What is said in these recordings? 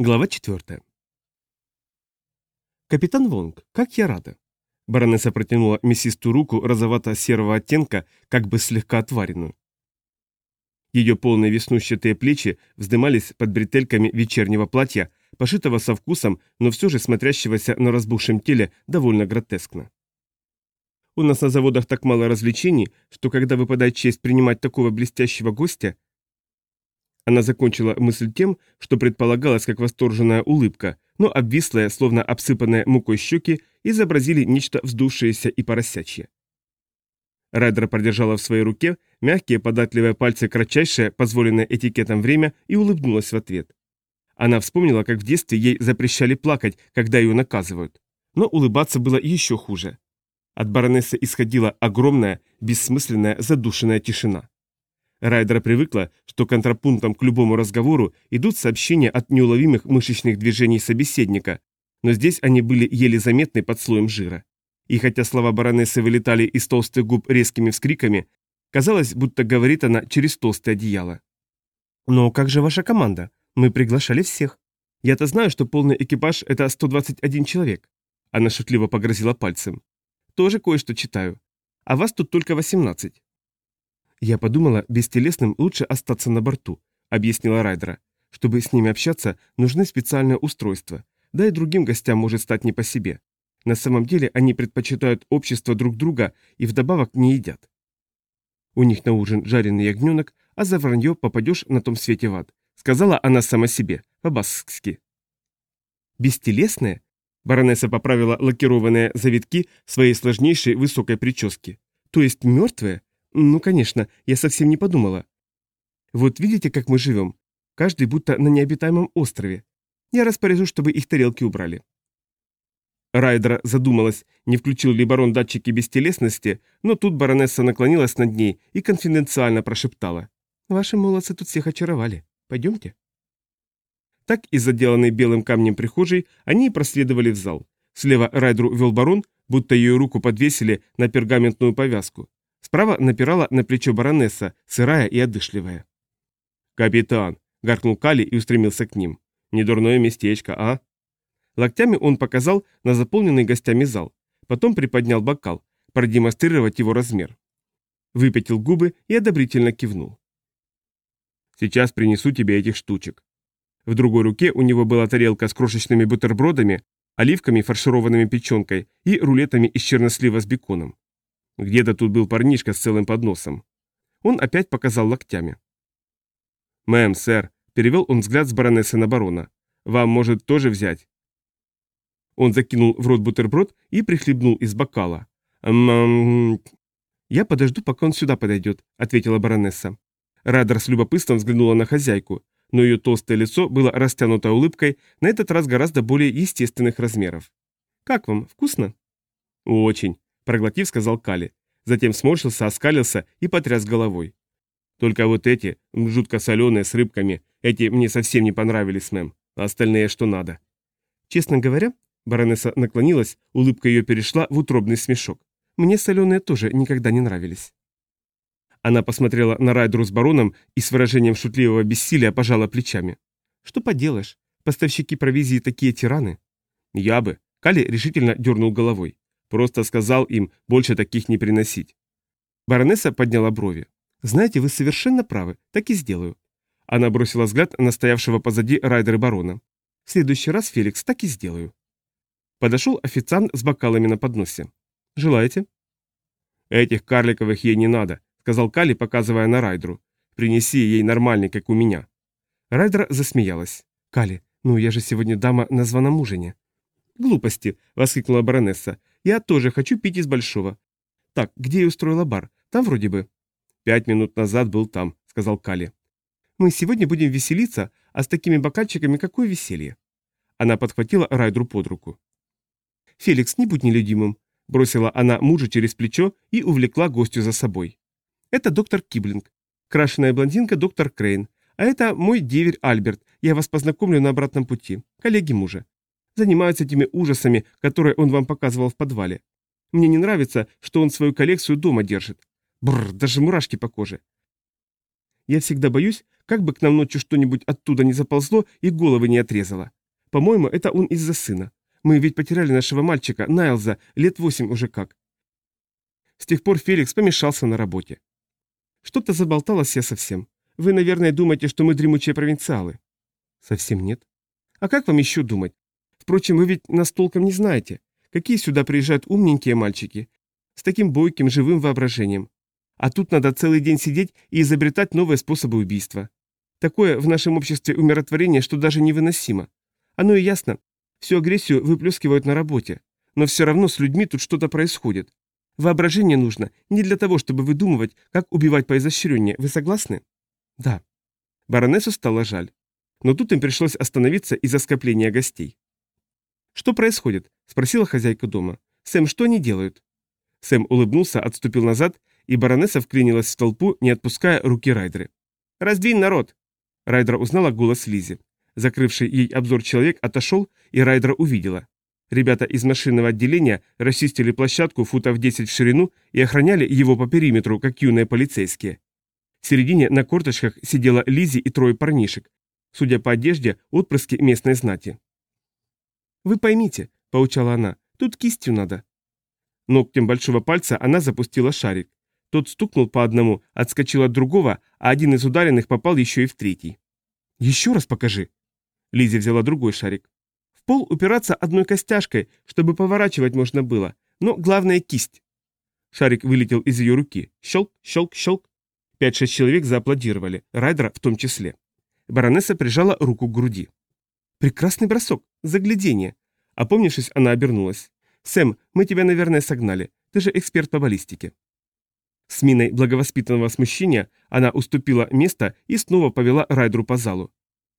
Глава 4. «Капитан Вонг, как я рада!» Баронесса протянула мясистую руку розовато-серого оттенка, как бы слегка отваренную. Ее полные веснущатые плечи вздымались под бретельками вечернего платья, пошитого со вкусом, но все же смотрящегося на разбухшем теле довольно гротескно. У нас на заводах так мало развлечений, что когда выпадает честь принимать такого блестящего гостя, она закончила мысль тем, что предполагалось как восторженная улыбка, но обвислые, словно обсыпанные мукой щеки, изобразили нечто вздувшееся и поросячье. Райдер продержала в своей руке мягкие податливые пальцы кратчайшее, позволенное этикетом время, и улыбнулась в ответ. Она вспомнила, как в детстве ей запрещали плакать, когда ее наказывают. Но улыбаться было еще хуже. От баронессы исходила огромная, бессмысленная, задушенная тишина. Райдера привыкла, что контрапунктом к любому разговору идут сообщения от неуловимых мышечных движений собеседника, но здесь они были еле заметны под слоем жира. И хотя слова баронессы вылетали из толстых губ резкими вскриками, казалось, будто говорит она через толстое одеяло. «Но как же ваша команда? Мы приглашали всех. Я-то знаю, что полный экипаж – это 121 человек». Она шутливо погрозила пальцем. «Тоже кое-что читаю. А вас тут только 18. «Я подумала, бестелесным лучше остаться на борту», — объяснила Райдера. «Чтобы с ними общаться, нужны специальные устройства. Да и другим гостям может стать не по себе. На самом деле они предпочитают общество друг друга и вдобавок не едят. У них на ужин жареный ягненок, а за вранье попадешь на том свете в ад», — сказала она сама себе, по-баскски. «Бестелесные?» Баронесса поправила лакированные завитки своей сложнейшей высокой прически. «То есть мертвые? Ну, конечно, я совсем не подумала. Вот видите, как мы живем? Каждый будто на необитаемом острове. Я распоряжусь, чтобы их тарелки убрали. Райдера задумалась, не включил ли барон датчики бестелесности, но тут баронесса наклонилась над ней и конфиденциально прошептала. «Ваши молодцы тут всех очаровали. Пойдемте». Так и заделанный белым камнем прихожей они проследовали в зал. Слева Райдеру вел барон, будто ее руку подвесили на пергаментную повязку. Справа напирала на плечо баронесса, сырая и одышливая. «Капитан!» — гаркнул Кали и устремился к ним. «Недурное местечко, а?» Локтями он показал на заполненный гостями зал, потом приподнял бокал, продемонстрировать его размер. Выпятил губы и одобрительно кивнул. «Сейчас принесу тебе этих штучек». В другой руке у него была тарелка с крошечными бутербродами, оливками, фаршированными печенкой и рулетами из чернослива с беконом. Где-то тут был парнишка с целым подносом. Он опять показал локтями. «Мэм, сэр», — перевел он взгляд с баронессы на барона. «Вам, может, тоже взять?» Он закинул в рот бутерброд и прихлебнул из бокала. «Ммм...» «Я подожду, пока он сюда подойдет», — ответила баронесса. Радер с любопытством взглянула на хозяйку, но ее толстое лицо было растянуто улыбкой, на этот раз гораздо более естественных размеров. «Как вам, вкусно?» «Очень», проглотив, сказал Кали. Затем сморщился, оскалился и потряс головой. Только вот эти, жутко соленые, с рыбками, эти мне совсем не понравились, мэм. А остальные что надо. Честно говоря, баронесса наклонилась, улыбка ее перешла в утробный смешок. Мне соленые тоже никогда не нравились. Она посмотрела на Райдру с бароном и с выражением шутливого бессилия пожала плечами. Что поделаешь, поставщики провизии такие тираны. Я бы. Кали решительно дернул головой. Просто сказал им больше таких не приносить. Баронесса подняла брови. «Знаете, вы совершенно правы, так и сделаю». Она бросила взгляд на стоявшего позади райдера барона. «В следующий раз, Феликс, так и сделаю». Подошел официант с бокалами на подносе. «Желаете?» «Этих карликовых ей не надо», — сказал Кали, показывая на Райдру. «Принеси ей нормальный, как у меня». Райдер засмеялась. «Кали, ну я же сегодня дама на званом ужине». «Глупости!» — воскликнула баронесса. Я тоже хочу пить из большого. Так, где я устроила бар? Там вроде бы. Пять минут назад был там, сказал Кали. Мы сегодня будем веселиться, а с такими бокальчиками какое веселье? Она подхватила Райдру под руку. «Феликс, не будь нелюдимым», — бросила она мужа через плечо и увлекла гостю за собой. «Это доктор Киблинг, крашеная блондинка доктор Крейн, а это мой деверь Альберт, я вас познакомлю на обратном пути, коллеги мужа занимаются этими ужасами, которые он вам показывал в подвале. Мне не нравится, что он свою коллекцию дома держит. Бррр, даже мурашки по коже. Я всегда боюсь, как бы к нам ночью что-нибудь оттуда не заползло и головы не отрезало. По-моему, это он из-за сына. Мы ведь потеряли нашего мальчика, Найлза, лет восемь уже как. С тех пор Феликс помешался на работе. Что-то заболталось я совсем. Вы, наверное, думаете, что мы дремучие провинциалы. Совсем нет. А как вам еще думать? Впрочем, вы ведь нас толком не знаете. Какие сюда приезжают умненькие мальчики? С таким бойким, живым воображением. А тут надо целый день сидеть и изобретать новые способы убийства. Такое в нашем обществе умиротворение, что даже невыносимо. Оно и ясно. Всю агрессию выплескивают на работе. Но все равно с людьми тут что-то происходит. Воображение нужно не для того, чтобы выдумывать, как убивать поизощреннее. Вы согласны? Да. Баронессу стало жаль. Но тут им пришлось остановиться из-за скопления гостей. «Что происходит?» – спросила хозяйка дома. «Сэм, что они делают?» Сэм улыбнулся, отступил назад, и баронесса вклинилась в толпу, не отпуская руки Райдеры. «Раздвинь народ!» Райдер узнала голос Лизи. Закрывший ей обзор человек отошел, и Райдера увидела. Ребята из машинного отделения расчистили площадку футов 10 в ширину и охраняли его по периметру, как юные полицейские. В середине на корточках сидела Лизи и трое парнишек, судя по одежде, отпрыски местной знати. «Вы поймите», — поучала она, — «тут кистью надо». Ногтем большого пальца она запустила шарик. Тот стукнул по одному, отскочил от другого, а один из ударенных попал еще и в третий. «Еще раз покажи». Лизи взяла другой шарик. В пол упираться одной костяшкой, чтобы поворачивать можно было, но главное кисть. Шарик вылетел из ее руки. Щелк, щелк, щелк. Пять-шесть человек зааплодировали, Райдера в том числе. Баронесса прижала руку к груди. «Прекрасный бросок! Заглядение!» Опомнившись, она обернулась. «Сэм, мы тебя, наверное, согнали. Ты же эксперт по баллистике». С миной благовоспитанного смущения она уступила место и снова повела Райдру по залу.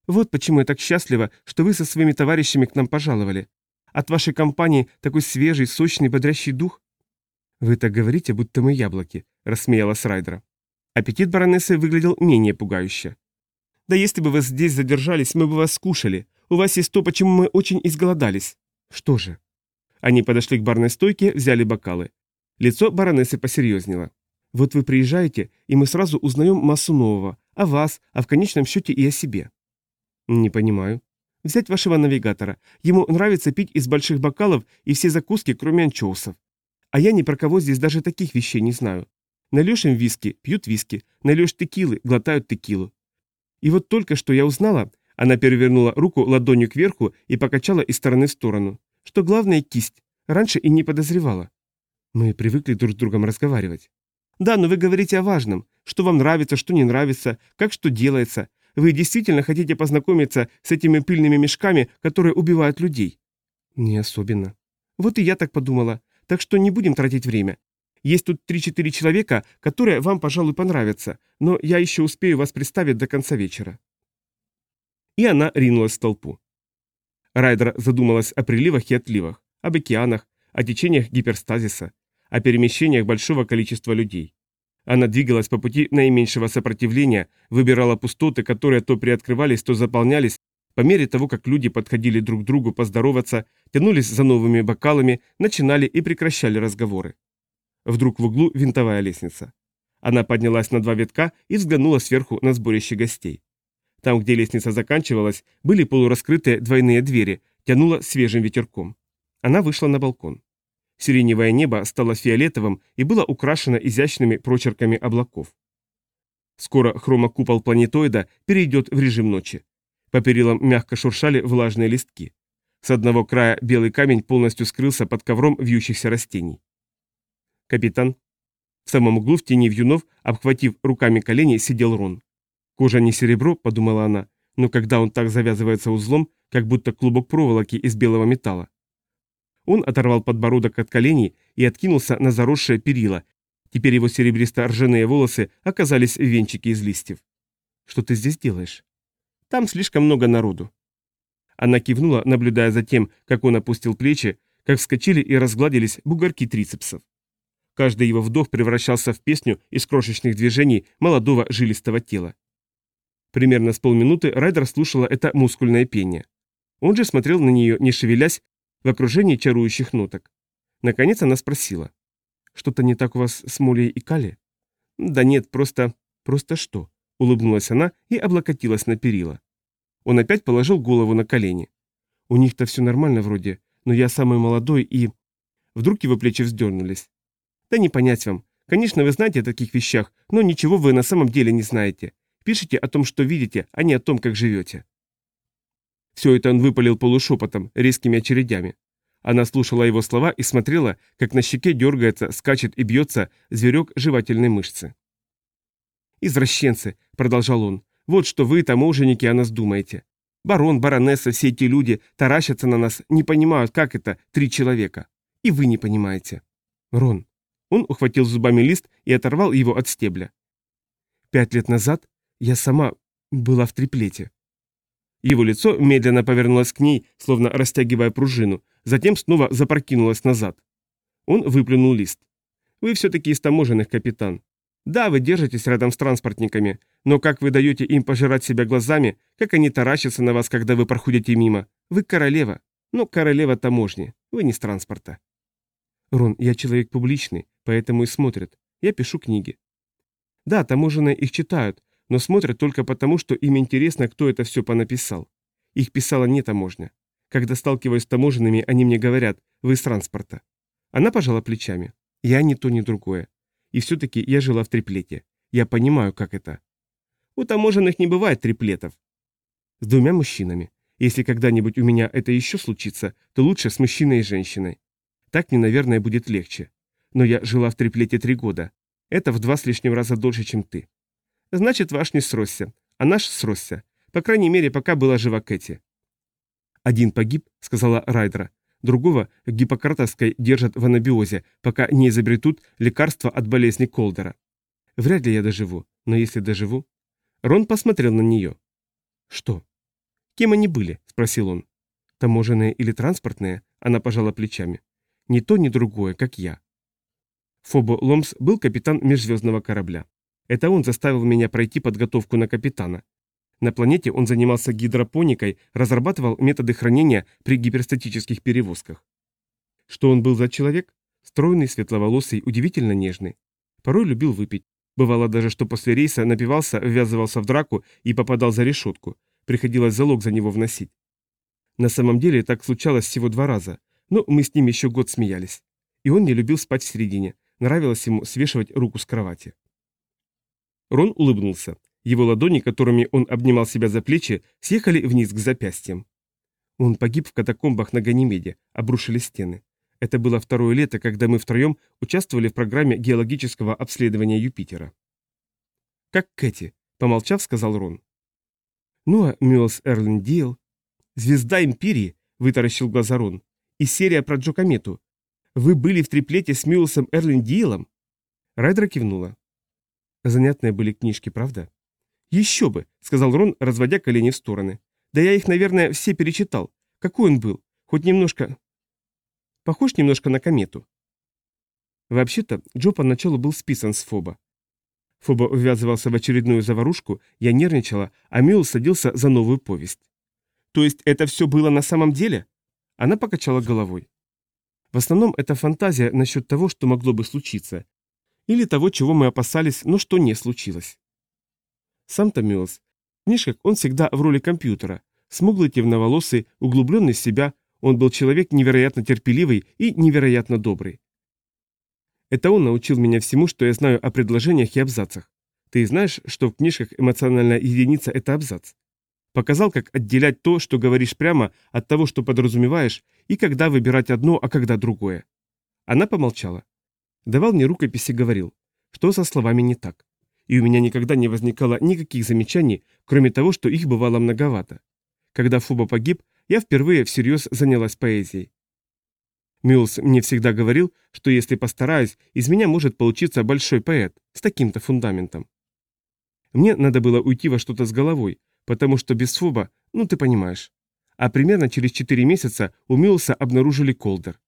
«Вот почему я так счастлива, что вы со своими товарищами к нам пожаловали. От вашей компании такой свежий, сочный, бодрящий дух». «Вы так говорите, будто мы яблоки», — рассмеялась Райдера. Аппетит баронессы выглядел менее пугающе. «Да если бы вы здесь задержались, мы бы вас скушали. У вас есть то, почему мы очень изголодались». «Что же?» Они подошли к барной стойке, взяли бокалы. Лицо баронессы посерьезнело. Вот вы приезжаете, и мы сразу узнаем массу нового. О вас, а в конечном счете и о себе. Не понимаю. Взять вашего навигатора. Ему нравится пить из больших бокалов и все закуски, кроме анчоусов. А я ни про кого здесь даже таких вещей не знаю. Нальешь им виски, пьют виски. Нальешь текилы, глотают текилу. И вот только что я узнала, она перевернула руку ладонью кверху и покачала из стороны в сторону, что главное кисть. Раньше и не подозревала. Мы привыкли друг с другом разговаривать. Да, но вы говорите о важном. Что вам нравится, что не нравится, как что делается. Вы действительно хотите познакомиться с этими пыльными мешками, которые убивают людей? Не особенно. Вот и я так подумала. Так что не будем тратить время. Есть тут 3-4 человека, которые вам, пожалуй, понравятся, но я еще успею вас представить до конца вечера. И она ринулась в толпу. Райдер задумалась о приливах и отливах, об океанах, о течениях гиперстазиса, о перемещениях большого количества людей. Она двигалась по пути наименьшего сопротивления, выбирала пустоты, которые то приоткрывались, то заполнялись, по мере того, как люди подходили друг к другу поздороваться, тянулись за новыми бокалами, начинали и прекращали разговоры. Вдруг в углу винтовая лестница. Она поднялась на два витка и взглянула сверху на сборище гостей. Там, где лестница заканчивалась, были полураскрытые двойные двери, тянуло свежим ветерком. Она вышла на балкон. Сиреневое небо стало фиолетовым и было украшено изящными прочерками облаков. Скоро хромокупол планетоида перейдет в режим ночи. По перилам мягко шуршали влажные листки. С одного края белый камень полностью скрылся под ковром вьющихся растений. Капитан. В самом углу в тени вьюнов, обхватив руками колени, сидел Рон. Кожа не серебро, подумала она, но когда он так завязывается узлом, как будто клубок проволоки из белого металла. Он оторвал подбородок от коленей и откинулся на заросшее перила. Теперь его серебристо-ржаные волосы оказались в венчике из листьев. «Что ты здесь делаешь?» «Там слишком много народу». Она кивнула, наблюдая за тем, как он опустил плечи, как вскочили и разгладились бугорки трицепсов. Каждый его вдох превращался в песню из крошечных движений молодого жилистого тела. Примерно с полминуты Райдер слушала это мускульное пение. Он же смотрел на нее, не шевелясь, в окружении чарующих ноток. Наконец она спросила. «Что-то не так у вас с Молей и Кали?» «Да нет, просто... просто что?» улыбнулась она и облокотилась на перила. Он опять положил голову на колени. У них-то все нормально вроде, но я самый молодой и... Вдруг его плечи вздернулись. Да не понять вам. Конечно, вы знаете о таких вещах, но ничего вы на самом деле не знаете. Пишите о том, что видите, а не о том, как живете. Все это он выпалил полушепотом, резкими очередями. Она слушала его слова и смотрела, как на щеке дергается, скачет и бьется зверек жевательной мышцы. «Извращенцы», — продолжал он, — «вот что вы, таможенники, о нас думаете. Барон, баронесса, все эти люди таращатся на нас, не понимают, как это, три человека. И вы не понимаете». «Рон». Он ухватил зубами лист и оторвал его от стебля. «Пять лет назад я сама была в триплете». Его лицо медленно повернулось к ней, словно растягивая пружину, затем снова запрокинулось назад. Он выплюнул лист. «Вы все-таки из таможенных, капитан. Да, вы держитесь рядом с транспортниками, но как вы даете им пожирать себя глазами, как они таращатся на вас, когда вы проходите мимо. Вы королева, но королева таможни, вы не с транспорта». «Рон, я человек публичный, поэтому и смотрят. Я пишу книги». «Да, таможенные их читают, но смотрят только потому, что им интересно, кто это все понаписал. Их писала не таможня. Когда сталкиваюсь с таможенными, они мне говорят, вы с транспорта. Она пожала плечами. Я ни то, ни другое. И все-таки я жила в триплете. Я понимаю, как это. У таможенных не бывает триплетов. С двумя мужчинами. Если когда-нибудь у меня это еще случится, то лучше с мужчиной и женщиной. Так мне, наверное, будет легче. Но я жила в триплете три года. Это в два с лишним раза дольше, чем ты. Значит, ваш не сросся, а наш сросся. По крайней мере, пока была жива Кэти. Один погиб, сказала Райдера. Другого гиппократовской держат в анабиозе, пока не изобретут лекарство от болезни Колдера. Вряд ли я доживу, но если доживу... Рон посмотрел на нее. Что? Кем они были? Спросил он. Таможенные или транспортные? Она пожала плечами. Ни то, ни другое, как я. Фобо Ломс был капитан межзвездного корабля. Это он заставил меня пройти подготовку на капитана. На планете он занимался гидропоникой, разрабатывал методы хранения при гиперстатических перевозках. Что он был за человек? Стройный, светловолосый, удивительно нежный. Порой любил выпить. Бывало даже, что после рейса напивался, ввязывался в драку и попадал за решетку. Приходилось залог за него вносить. На самом деле так случалось всего два раза, но мы с ним еще год смеялись. И он не любил спать в середине, нравилось ему свешивать руку с кровати. Рон улыбнулся. Его ладони, которыми он обнимал себя за плечи, съехали вниз к запястьям. Он погиб в катакомбах на Ганимеде, обрушили стены. Это было второе лето, когда мы втроем участвовали в программе геологического обследования Юпитера. «Как Кэти», — помолчав, сказал Рон. «Ну а Мюэлс Эрлин Диэл...» «Звезда Империи», — вытаращил глаза Рон. «И серия про Джокомету. Вы были в триплете с Мюэлсом Эрлин Диэлом?» Райдера кивнула. Занятные были книжки, правда? Еще бы, сказал Рон, разводя колени в стороны. Да я их, наверное, все перечитал. Какой он был? Хоть немножко... Похож немножко на комету. Вообще-то, Джо поначалу был списан с Фоба. Фоба ввязывался в очередную заварушку, я нервничала, а Мюл садился за новую повесть. То есть это все было на самом деле? Она покачала головой. В основном это фантазия насчет того, что могло бы случиться, или того, чего мы опасались, но что не случилось. Сам Томилос. В книжках он всегда в роли компьютера. Смуглый, темноволосый, углубленный в себя, он был человек невероятно терпеливый и невероятно добрый. Это он научил меня всему, что я знаю о предложениях и абзацах. Ты знаешь, что в книжках эмоциональная единица – это абзац. Показал, как отделять то, что говоришь прямо, от того, что подразумеваешь, и когда выбирать одно, а когда другое. Она помолчала. Давал мне рукописи, говорил, что со словами не так. И у меня никогда не возникало никаких замечаний, кроме того, что их бывало многовато. Когда Фуба погиб, я впервые всерьез занялась поэзией. Мюлс мне всегда говорил, что если постараюсь, из меня может получиться большой поэт с таким-то фундаментом. Мне надо было уйти во что-то с головой, потому что без Фуба, ну ты понимаешь. А примерно через 4 месяца у Мюлса обнаружили колдер.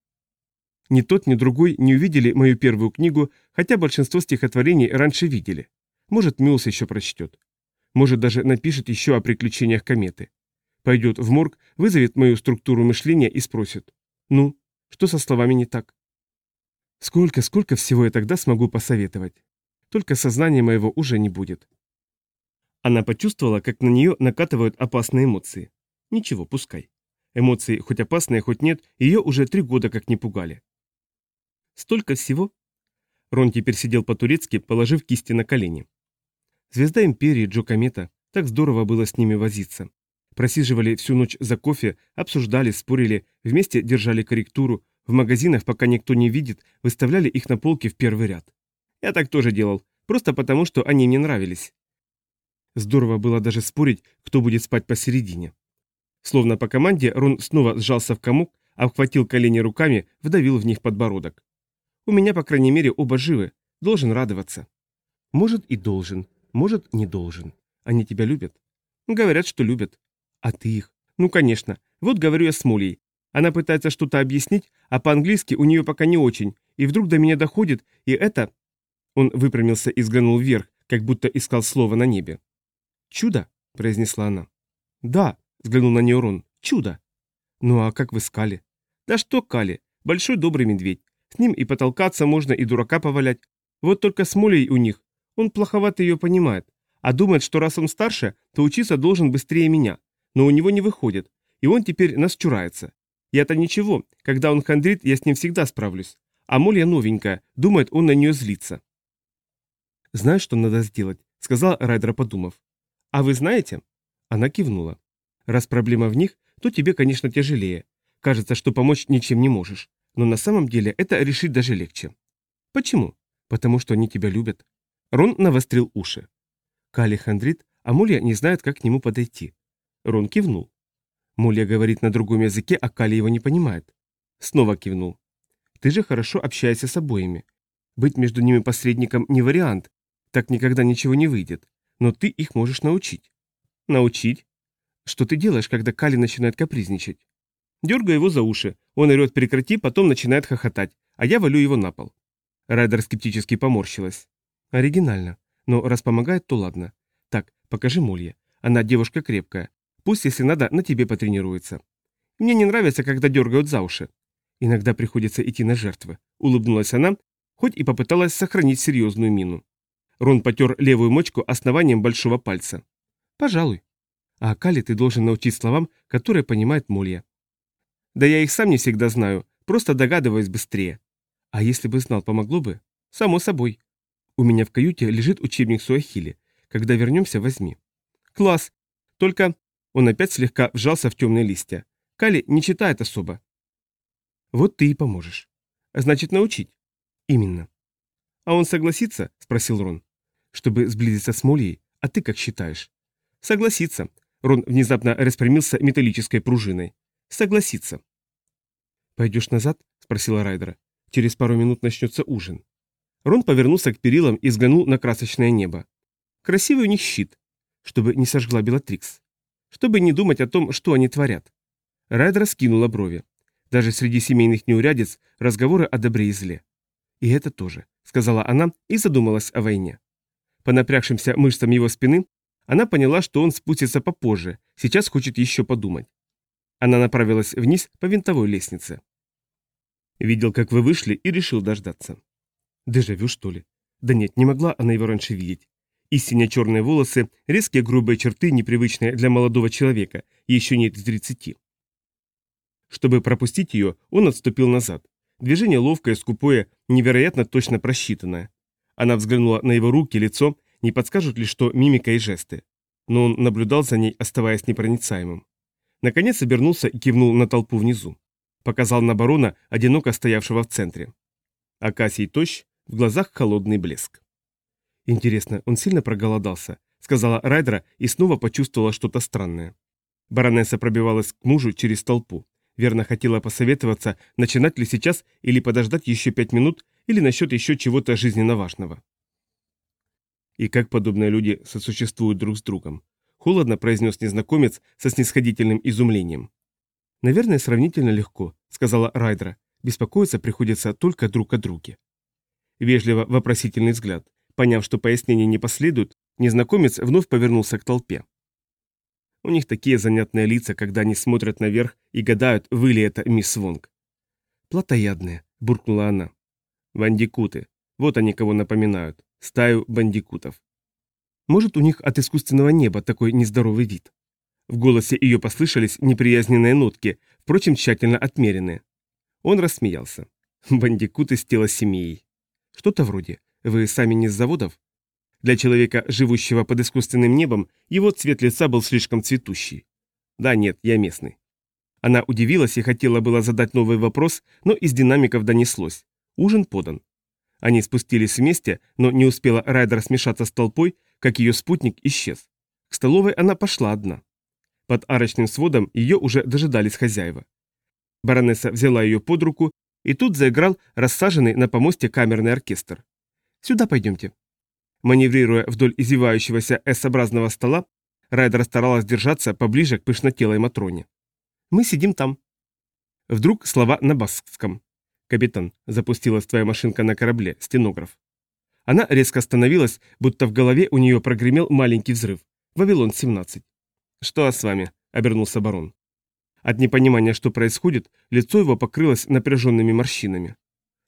Ни тот, ни другой не увидели мою первую книгу, хотя большинство стихотворений раньше видели. Может, Мюлс еще прочтет. Может, даже напишет еще о приключениях кометы. Пойдет в морг, вызовет мою структуру мышления и спросит. Ну, что со словами не так? Сколько, сколько всего я тогда смогу посоветовать? Только сознания моего уже не будет. Она почувствовала, как на нее накатывают опасные эмоции. Ничего, пускай. Эмоции, хоть опасные, хоть нет, ее уже три года как не пугали. Столько всего. Рон теперь сидел по-турецки, положив кисти на колени. Звезда Империи, Джо Комета, так здорово было с ними возиться. Просиживали всю ночь за кофе, обсуждали, спорили, вместе держали корректуру, в магазинах, пока никто не видит, выставляли их на полке в первый ряд. Я так тоже делал, просто потому, что они мне нравились. Здорово было даже спорить, кто будет спать посередине. Словно по команде, Рон снова сжался в комок, обхватил колени руками, вдавил в них подбородок. У меня, по крайней мере, оба живы. Должен радоваться. Может и должен, может не должен. Они тебя любят? Говорят, что любят. А ты их? Ну, конечно. Вот говорю я с Молей. Она пытается что-то объяснить, а по-английски у нее пока не очень, и вдруг до меня доходит, и это... Он выпрямился и взглянул вверх, как будто искал слово на небе. «Чудо?» – произнесла она. «Да», – взглянул на нее Рон, – «чудо». «Ну а как вы с Кали?» «Да что Кали? Большой добрый медведь. С ним и потолкаться можно, и дурака повалять. Вот только с Молей у них. Он плоховато ее понимает. А думает, что раз он старше, то учиться должен быстрее меня. Но у него не выходит. И он теперь нас чурается. Я-то ничего, когда он хандрит, я с ним всегда справлюсь. А Молья новенькая, думает, он на нее злится. «Знаешь, что надо сделать?» — сказал Райдер, подумав. «А вы знаете?» Она кивнула. «Раз проблема в них, то тебе, конечно, тяжелее. Кажется, что помочь ничем не можешь. Но на самом деле это решить даже легче. Почему? Потому что они тебя любят». Рон навострил уши. Кали хандрит, а Мулья не знает, как к нему подойти. Рон кивнул. Мулья говорит на другом языке, а Кали его не понимает. Снова кивнул. Ты же хорошо общаешься с обоими. Быть между ними посредником не вариант. Так никогда ничего не выйдет. Но ты их можешь научить. Научить? Что ты делаешь, когда Кали начинает капризничать? Дергаю его за уши. Он орет прекрати, потом начинает хохотать, а я валю его на пол. Райдер скептически поморщилась. Оригинально. Но раз помогает, то ладно. Так, покажи Молье. Она девушка крепкая. Пусть, если надо, на тебе потренируется. Мне не нравится, когда дергают за уши. Иногда приходится идти на жертвы. Улыбнулась она, хоть и попыталась сохранить серьезную мину. Рон потер левую мочку основанием большого пальца. Пожалуй. А Кали ты должен научить словам, которые понимает Молья. Да я их сам не всегда знаю, просто догадываюсь быстрее. А если бы знал, помогло бы? Само собой. У меня в каюте лежит учебник Суахили. Когда вернемся, возьми. Класс. Только... Он опять слегка вжался в темные листья. Кали не читает особо. Вот ты и поможешь. Значит, научить. Именно. А он согласится? Спросил Рон. Чтобы сблизиться с Молией, а ты как считаешь? Согласится. Рон внезапно распрямился металлической пружиной. Согласится. Пойдешь назад? Спросила Райдера. Через пару минут начнется ужин. Рон повернулся к перилам и взглянул на красочное небо. Красивый у них щит, чтобы не сожгла Белатрикс. Чтобы не думать о том, что они творят. Райдер скинула брови. Даже среди семейных неурядиц разговоры о добре и зле. «И это тоже», — сказала она и задумалась о войне. По напрягшимся мышцам его спины она поняла, что он спустится попозже, сейчас хочет еще подумать. Она направилась вниз по винтовой лестнице. Видел, как вы вышли, и решил дождаться. Дежавю, что ли? Да нет, не могла она его раньше видеть. Истинно черные волосы, резкие грубые черты, непривычные для молодого человека, еще нет и тридцати. Чтобы пропустить ее, он отступил назад. Движение ловкое, скупое, невероятно точно просчитанное. Она взглянула на его руки, лицо, не подскажут ли что мимика и жесты. Но он наблюдал за ней, оставаясь непроницаемым. Наконец обернулся и кивнул на толпу внизу. Показал на барона, одиноко стоявшего в центре. Акасий тощ, в глазах холодный блеск. «Интересно, он сильно проголодался?» — сказала Райдера и снова почувствовала что-то странное. Баронесса пробивалась к мужу через толпу. Верно хотела посоветоваться, начинать ли сейчас или подождать еще пять минут, или насчет еще чего-то жизненно важного. И как подобные люди сосуществуют друг с другом? Холодно произнес незнакомец со снисходительным изумлением. «Наверное, сравнительно легко», — сказала Райдера. «Беспокоиться приходится только друг о друге». Вежливо вопросительный взгляд. Поняв, что пояснения не последуют, незнакомец вновь повернулся к толпе. У них такие занятные лица, когда они смотрят наверх и гадают, вы ли это мисс Вонг. «Платоядные», — буркнула она. «Бандикуты. Вот они кого напоминают. Стаю бандикутов». Может, у них от искусственного неба такой нездоровый вид. В голосе ее послышались неприязненные нотки, впрочем, тщательно отмеренные. Он рассмеялся. Бандикуты с тела семьей. Что-то вроде. Вы сами не с заводов? Для человека, живущего под искусственным небом, его цвет лица был слишком цветущий. Да нет, я местный. Она удивилась и хотела было задать новый вопрос, но из динамиков донеслось. Ужин подан. Они спустились вместе, но не успела Райдер смешаться с толпой, как ее спутник исчез. К столовой она пошла одна. Под арочным сводом ее уже дожидались хозяева. Баронесса взяла ее под руку, и тут заиграл рассаженный на помосте камерный оркестр. «Сюда пойдемте». Маневрируя вдоль извивающегося S-образного стола, Райдер старалась держаться поближе к пышнотелой Матроне. «Мы сидим там». Вдруг слова на баскском. «Капитан, запустилась твоя машинка на корабле, стенограф». Она резко остановилась, будто в голове у нее прогремел маленький взрыв. «Вавилон-17». «Что с вами?» — обернулся барон. От непонимания, что происходит, лицо его покрылось напряженными морщинами.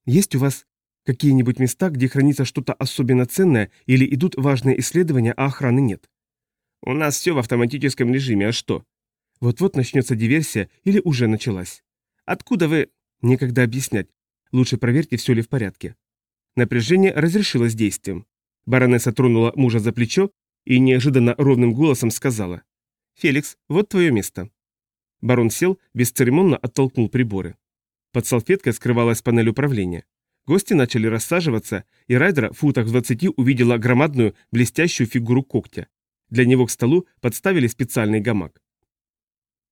«Есть у вас какие-нибудь места, где хранится что-то особенно ценное или идут важные исследования, а охраны нет?» «У нас все в автоматическом режиме, а что?» «Вот-вот начнется диверсия или уже началась». «Откуда вы...» Некогда объяснять. Лучше проверьте, все ли в порядке. Напряжение разрешилось действием. Баронесса тронула мужа за плечо и неожиданно ровным голосом сказала. «Феликс, вот твое место». Барон сел, бесцеремонно оттолкнул приборы. Под салфеткой скрывалась панель управления. Гости начали рассаживаться, и Райдера в футах в двадцати увидела громадную, блестящую фигуру когтя. Для него к столу подставили специальный гамак.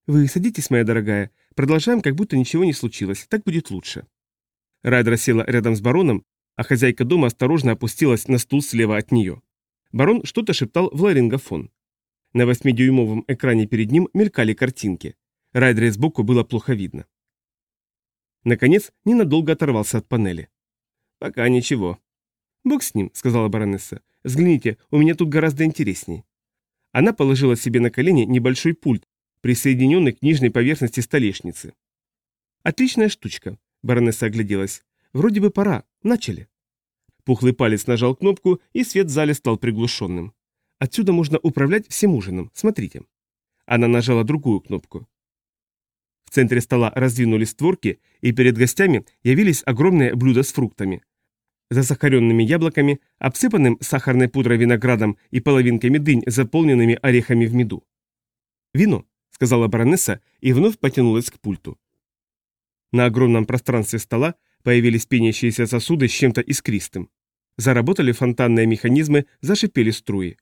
«Вы садитесь, моя дорогая. Продолжаем, как будто ничего не случилось. Так будет лучше». Райдера села рядом с бароном, а хозяйка дома осторожно опустилась на стул слева от нее. Барон что-то шептал в ларингофон. На восьмидюймовом экране перед ним мелькали картинки. Райдере сбоку было плохо видно. Наконец, ненадолго оторвался от панели. «Пока ничего». «Бог с ним», — сказала баронесса. «Взгляните, у меня тут гораздо интересней». Она положила себе на колени небольшой пульт, присоединенный к нижней поверхности столешницы. «Отличная штучка», — баронесса огляделась. «Вроде бы пора. Начали». Пухлый палец нажал кнопку, и свет в зале стал приглушенным. Отсюда можно управлять всем ужином. Смотрите. Она нажала другую кнопку. В центре стола раздвинулись створки, и перед гостями явились огромные блюда с фруктами. Засахаренными яблоками, обсыпанным сахарной пудрой виноградом и половинками дынь, заполненными орехами в меду. «Вино», сказала баронесса и вновь потянулась к пульту. На огромном пространстве стола появились пенящиеся сосуды с чем-то искристым. Заработали фонтанные механизмы, зашипели струи.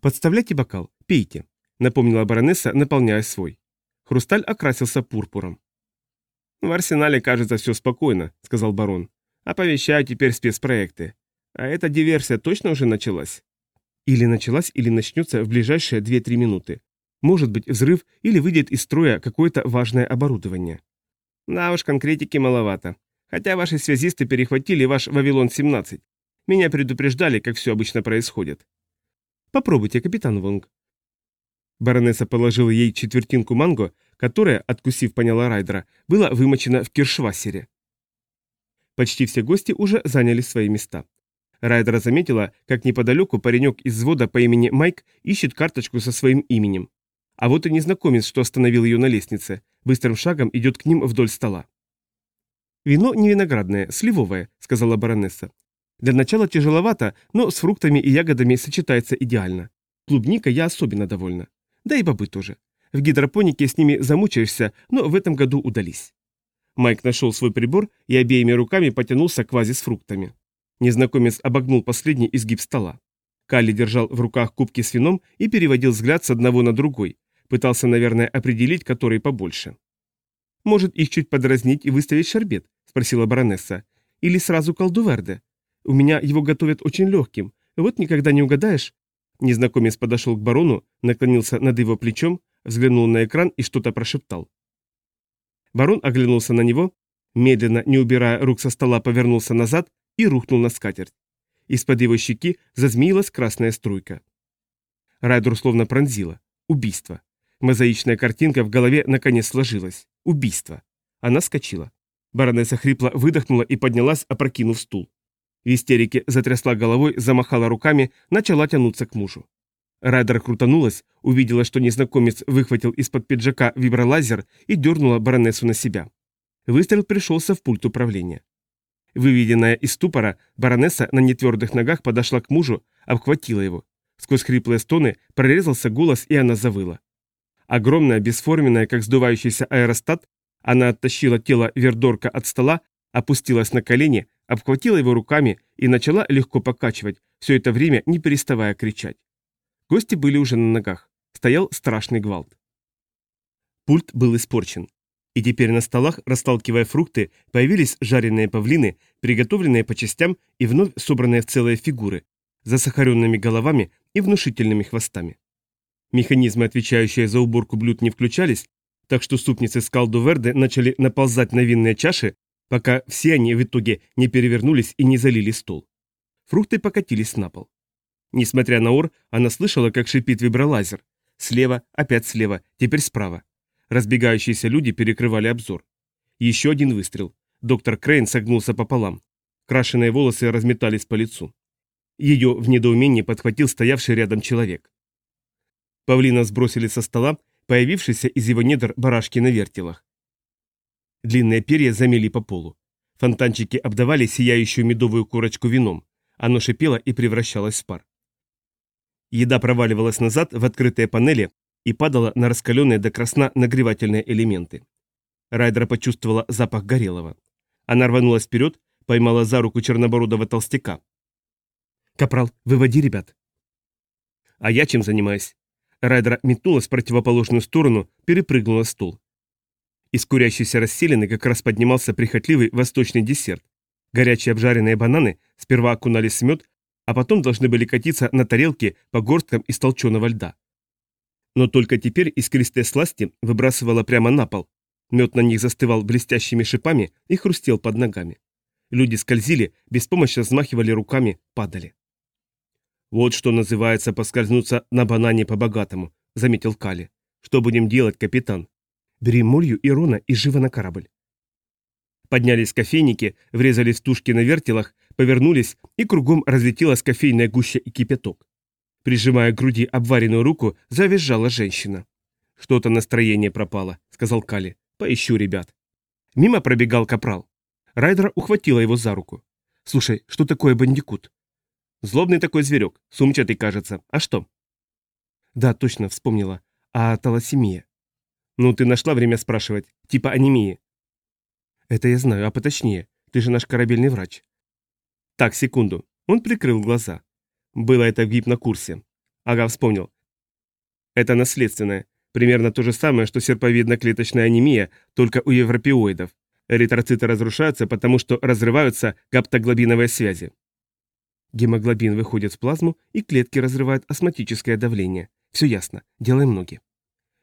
«Подставляйте бокал, пейте», — напомнила баронесса, наполняя свой. Хрусталь окрасился пурпуром. «В арсенале, кажется, все спокойно», — сказал барон. «Оповещаю теперь спецпроекты. А эта диверсия точно уже началась?» «Или началась, или начнется в ближайшие 2-3 минуты. Может быть взрыв или выйдет из строя какое-то важное оборудование. Да уж, конкретики маловато. Хотя ваши связисты перехватили ваш Вавилон-17. Меня предупреждали, как все обычно происходит. Попробуйте, капитан Вонг. Баронесса положила ей четвертинку манго, которая, откусив поняла Райдера, была вымочена в киршвассере. Почти все гости уже заняли свои места. Райдера заметила, как неподалеку паренек из взвода по имени Майк ищет карточку со своим именем. А вот и незнакомец, что остановил ее на лестнице, быстрым шагом идет к ним вдоль стола. «Вино не виноградное, сливовое», — сказала баронесса. «Для начала тяжеловато, но с фруктами и ягодами сочетается идеально. Клубника я особенно довольна. Да и бобы тоже. В гидропонике с ними замучаешься, но в этом году удались». Майк нашел свой прибор и обеими руками потянулся к вазе с фруктами. Незнакомец обогнул последний изгиб стола. Калли держал в руках кубки с вином и переводил взгляд с одного на другой. Пытался, наверное, определить, который побольше. «Может, их чуть подразнить и выставить шарбет?» – спросила баронесса. «Или сразу колдуверде? У меня его готовят очень легким. Вот никогда не угадаешь». Незнакомец подошел к барону, наклонился над его плечом, взглянул на экран и что-то прошептал. Барон оглянулся на него, медленно, не убирая рук со стола, повернулся назад и рухнул на скатерть. Из-под его щеки зазмеилась красная струйка. Райдер словно пронзила. Убийство. Мозаичная картинка в голове наконец сложилась. Убийство. Она скочила. Баронесса хрипло выдохнула и поднялась, опрокинув стул. В истерике затрясла головой, замахала руками, начала тянуться к мужу. Райдер крутанулась, увидела, что незнакомец выхватил из-под пиджака вибролазер и дернула баронессу на себя. Выстрел пришелся в пульт управления. Выведенная из ступора, баронесса на нетвердых ногах подошла к мужу, обхватила его. Сквозь хриплые стоны прорезался голос, и она завыла. Огромная, бесформенная, как сдувающийся аэростат, она оттащила тело Вердорка от стола, опустилась на колени, обхватила его руками и начала легко покачивать, все это время не переставая кричать. Гости были уже на ногах. Стоял страшный гвалт. Пульт был испорчен. И теперь на столах, расталкивая фрукты, появились жареные павлины, приготовленные по частям и вновь собранные в целые фигуры, засахаренными головами и внушительными хвостами. Механизмы, отвечающие за уборку блюд, не включались, так что супницы Скалду Верде начали наползать на винные чаши, пока все они в итоге не перевернулись и не залили стол. Фрукты покатились на пол. Несмотря на ор, она слышала, как шипит вибролазер. Слева, опять слева, теперь справа. Разбегающиеся люди перекрывали обзор. Еще один выстрел. Доктор Крейн согнулся пополам. Крашеные волосы разметались по лицу. Ее в недоумении подхватил стоявший рядом человек. Павлина сбросили со стола, появившийся из его недр барашки на вертелах. Длинные перья замели по полу. Фонтанчики обдавали сияющую медовую корочку вином. Оно шипело и превращалось в пар. Еда проваливалась назад в открытые панели, и падала на раскаленные до красна нагревательные элементы. Райдера почувствовала запах горелого. Она рванулась вперед, поймала за руку чернобородого толстяка. «Капрал, выводи ребят». «А я чем занимаюсь?» Райдера метнулась в противоположную сторону, перепрыгнула стул. Из курящейся расселены как раз поднимался прихотливый восточный десерт. Горячие обжаренные бананы сперва окунались в мед, а потом должны были катиться на тарелке по горсткам из толченого льда. Но только теперь искристые сласти выбрасывала прямо на пол. Мед на них застывал блестящими шипами и хрустел под ногами. Люди скользили, беспомощно взмахивали руками, падали. «Вот что называется поскользнуться на банане по-богатому», — заметил Кали. «Что будем делать, капитан?» «Бери Молью и Рона и живо на корабль». Поднялись кофейники, врезались в тушки на вертелах, повернулись, и кругом разлетелась кофейная гуща и кипяток. Прижимая к груди обваренную руку, завизжала женщина. «Что-то настроение пропало», — сказал Кали. «Поищу ребят». Мимо пробегал капрал. Райдер ухватила его за руку. «Слушай, что такое бандикут?» «Злобный такой зверек, сумчатый, кажется. А что?» «Да, точно, вспомнила. А таласемия?» «Ну, ты нашла время спрашивать. Типа анемии». «Это я знаю, а поточнее. Ты же наш корабельный врач». «Так, секунду». Он прикрыл глаза. Было это в гипнокурсе. Ага, вспомнил. Это наследственное. Примерно то же самое, что серповидно-клеточная анемия, только у европеоидов. Эритроциты разрушаются, потому что разрываются гаптоглобиновые связи. Гемоглобин выходит в плазму, и клетки разрывают астматическое давление. Все ясно. Делаем ноги.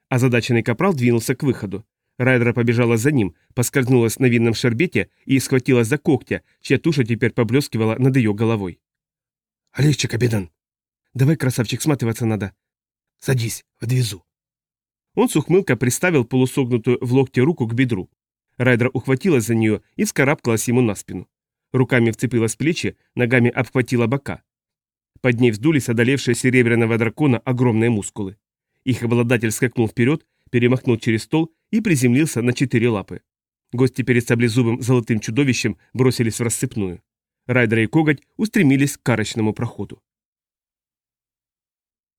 Озадаченный капрал двинулся к выходу. Райдера побежала за ним, поскользнулась на винном шербете и схватилась за когтя, чья туша теперь поблескивала над ее головой. «Олегче, капитан!» «Давай, красавчик, сматываться надо!» «Садись, подвезу!» Он с ухмылкой приставил полусогнутую в локте руку к бедру. Райдер ухватилась за нее и вскарабкалась ему на спину. Руками вцепилась в плечи, ногами обхватила бока. Под ней вздулись одолевшие серебряного дракона огромные мускулы. Их обладатель скакнул вперед, перемахнул через стол и приземлился на четыре лапы. Гости перед саблезубым золотым чудовищем бросились в рассыпную. Райдер и Коготь устремились к карочному проходу.